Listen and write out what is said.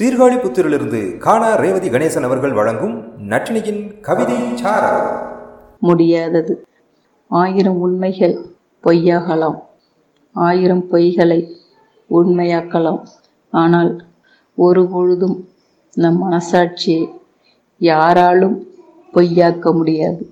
சீர்காழிபுத்தூரிலிருந்து காணா ரேவதி கணேசன் அவர்கள் வழங்கும் நட்டினியின் கவிதை முடியாதது. ஆயிரம் உண்மைகள் பொய்யாகலாம். ஆயிரம் பொய்களை உண்மையாக்கலாம். ஆனால் ஒரு பொழுதும் நம் மனசாட்சியை யாராலும் பொய்யாக்க முடியாது.